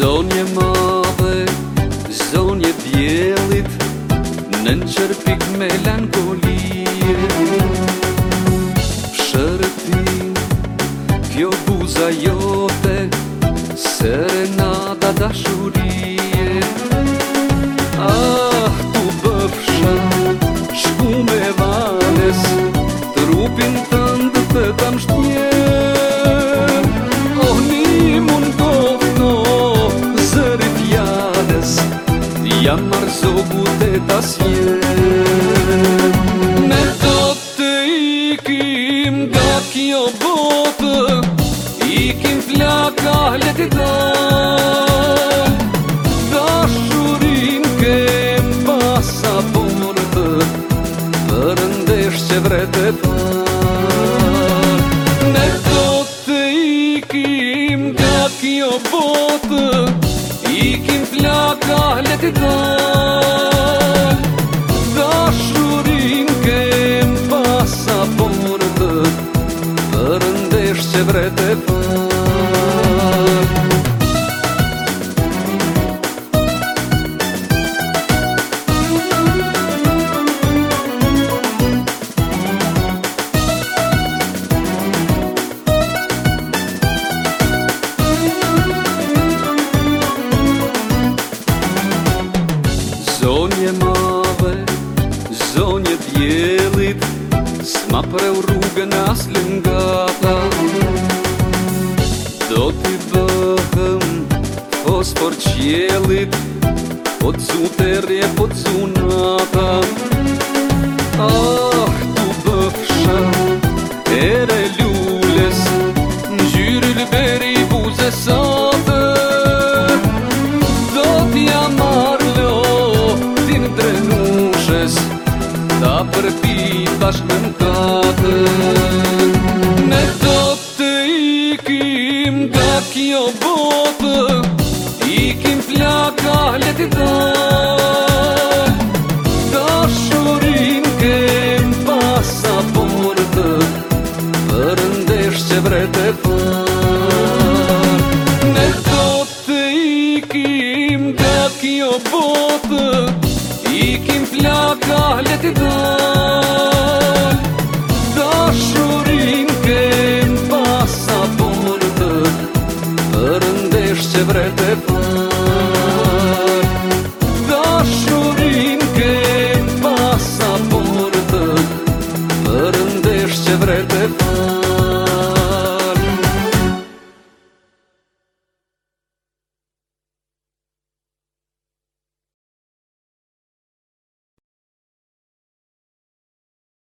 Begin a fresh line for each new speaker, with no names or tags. Zonje mave, zonje bjelit, në në qërpik melankolie Pshërëti, kjo buza jote, sëre nata ta shurie Ah, tu bëpsha, shku me vanes, trupin të ndëpët amshëtje jam marzo ku të tas Me do të ikim nga kjo botë Ikim flaka hleti ta Dashurin ke pasa portë Për ndesh që vrete ta Me do të ikim nga kjo botë La kallet i dal Da shurin kem Pasa për Për ndesh se vre për Një djelit S'ma pre u rrugën as lëngata Do t'i bëhëm O s'por q'jelit Po t'su tërje Po t'su nata O tash në katën Me do të ikim nga kjo botë Ikim flaka leti dal Da shurim kem pasa portë Për ndesh që vret e far Me të ikim nga kjo botë Ikim flaka leti dal Da shurim ke në pasapurë të, që vre të përën. Da shurim ke në pasapurë të, përëndesh që vre të përën.